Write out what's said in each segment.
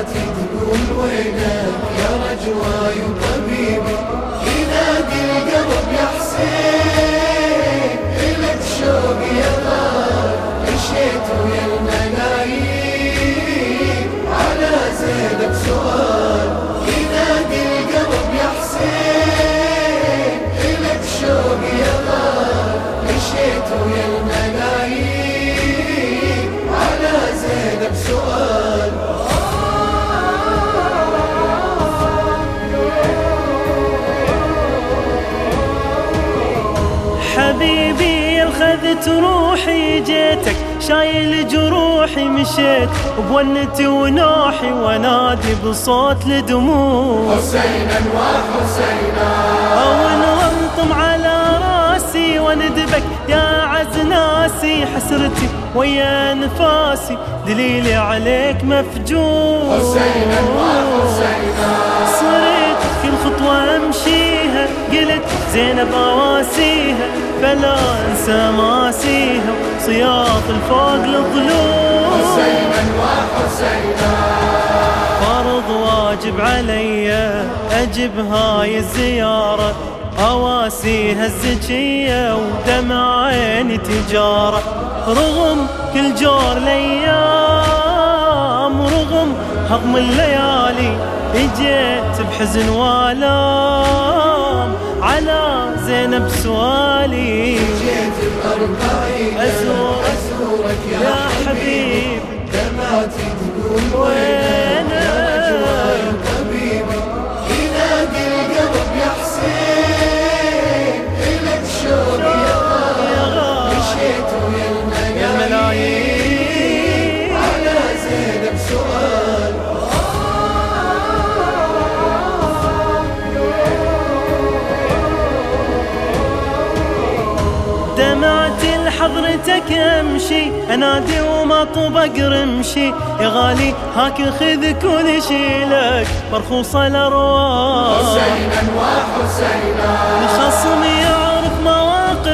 تقول وينك؟ حبيبي الخذت روحي جيتك شايل جروحي مشيت بونتي ونوحي ونادي بصوت لدموع. حسينا وحسينا أو نغمطم على راسي وندبك يا عز ناسي. حسرتي ويا نفاسي دليلي عليك مفجوع. حسينا وحسينا زينب أواسيها فلا أنسى ماسيها صياط الفوق للضلوع حسينا وحسينا فرض واجب علي أجب هاي الزيارة أواسيها الزكية ودمع عيني تجارة. رغم كل جور الأيام رغم هضم الليالي إجيت بحزن وآلام. زينب سوالي جيت أزور أزورك يا, حبيب. دمعتي تقول وينك؟ دمعتي لحضرتك امشي أنادي وما طبق رمشي يا غالي هاك خذ كل شي لك مرخوصة الأرواح. حسينا وحسينا الخصم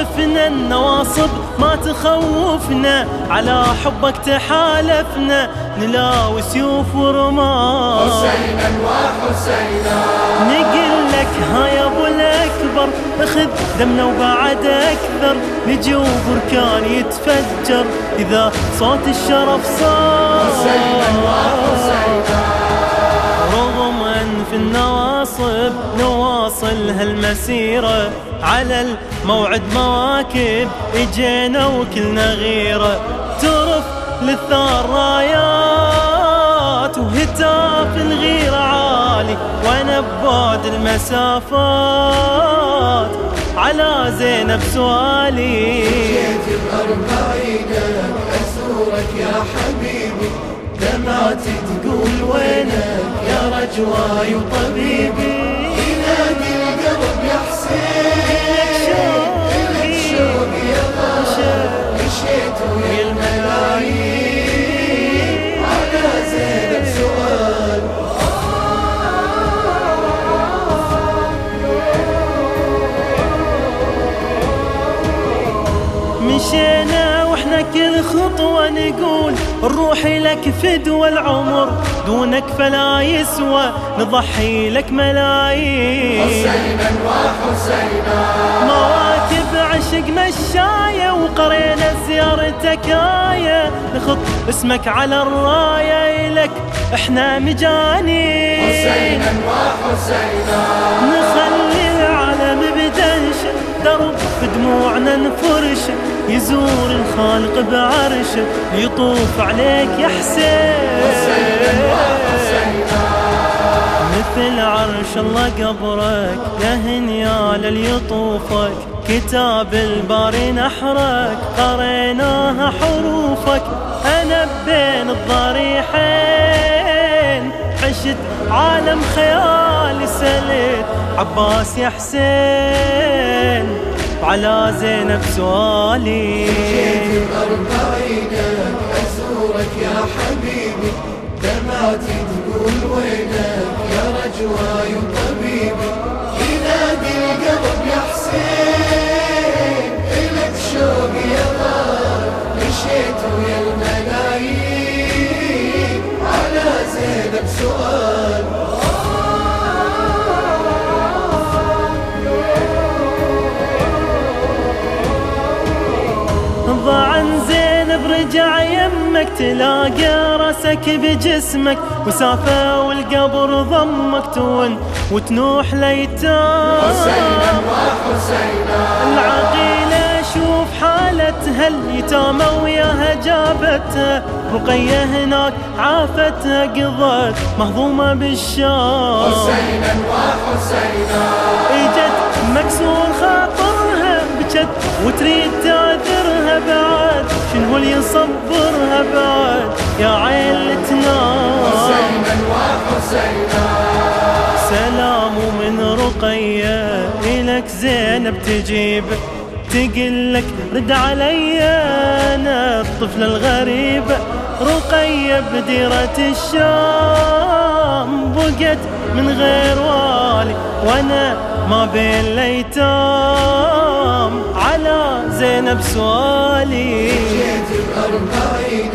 مواقفنا النواصب ما تخوفنا. على حبك تحالفنا نلاوي سيوف ورماح حسينا وحسينا. نقول لك ها يا أبو الأكبر. اخذ دمنا وبعد أكثر. نجي وبركان يتفجر. إذا صوت الشرف صار. حسينا وحسينا. نواصل هالمسيرة على الموعد مواكب إجينا وكلنا غيرة. ترف للثار رايات وهتاف الغيرة عالي. وأنا ببعد المسافات على زينب سؤالي جيت بأربعين أزورك يا حبيبي. دمعتي تقول وينك يا رجواي وطبيبي. مشيت الروح لك فدوى العمر دونك فلا يسوى نضحي لك ملايين. حسينا وحسينا. مواكب عشق مشاية وقرينا زيارتك آية نخط اسمك على الراية لك إحنا مجانين. حسينا وحسينا. نخلي العالم بدنشه درب بدموعنا نفرشه يزور الخالق بعرشه يطوف عليك يا حسين. مثل عرش الله قبرك يا هنيال اللي يطوفك كتاب الباري نحرك قريناها حروفك. أنا بين الضريحين عشت عالم خيالي سليت عباس يا حسين. على زينب سؤالي. جيت بأربعين أزورك يا حبيبي دمعتي تقول وينك تلاقي راسك بجسمك وسافة والقبر ضمك تون وتنوح ليتام حسينا وحسينا العقيلة شوف حالتها اليتامى وياها جابتها. رقية هناك عافتها قضت مهضومة بالشام. حسينا وحسينا إجت مكسور خاطرها بجت وتريد يصبرها بعد يا عيل تنام حسينا وحسينا سلام من رقية إلك زينب تجيب تقلك رد علي. أنا الطفلة الغريبة رقية بديرة الشام. بقت من غير والي وأنا ما بين الأيتام على زينب سؤالي جيت بأربعينك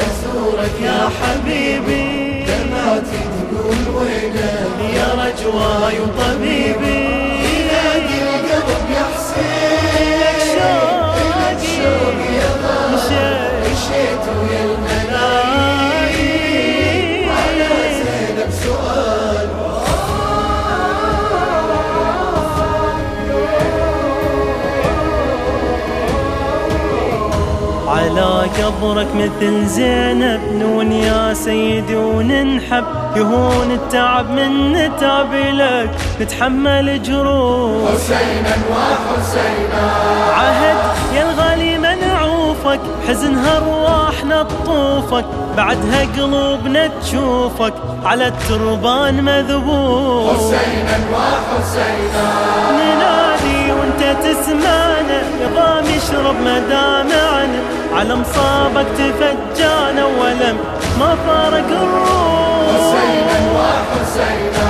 أزورك يا حبيبي دمعتي تقول وينك يا رجواي وطبيبي. ينادي القلب يا حسين إلك شوق يا ضال مشيت ويا الملايين على قبرك مثل زينب نون يا سيدي وننحب. يهون التعب من نتعب لك نتحمل جروح. حسينا وحسينا. عهد يا الغالي منعوفك حزنها ارواحنا تطوفك. بعدها قلوبنا تشوفك على التربان مذبوح. حسينا وحسينا. ننادي وانت تسمعنا نظام يشرب مدامعنا على مصابك تفجانا ولم ما فارق حسينا الروح وحسينا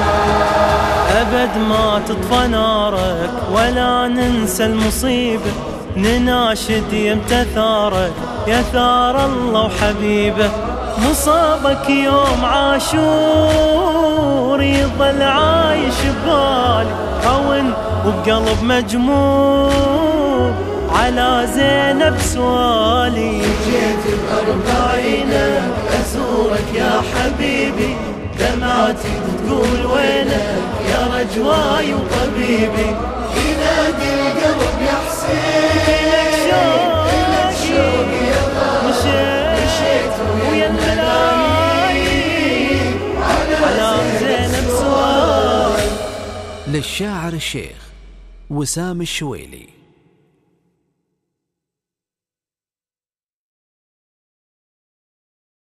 أبد ما تطفى نارك ولا ننسى المصيبة نناشد يمتى ثارك يا ثار الله وحبيبه. مصابك يوم عاشور يظل عايش ببالي هون وبقلب مجموع. على زينب سوالي جيت بأربعينك أزورك يا حبيبي دمعتي تقول وينك يا رجواي وطبيبي ينادي القلب يا حسين إلك شوق يا مشيت ويا الملايين على زينب سوالي للشاعر الشيخ وسام الشويلي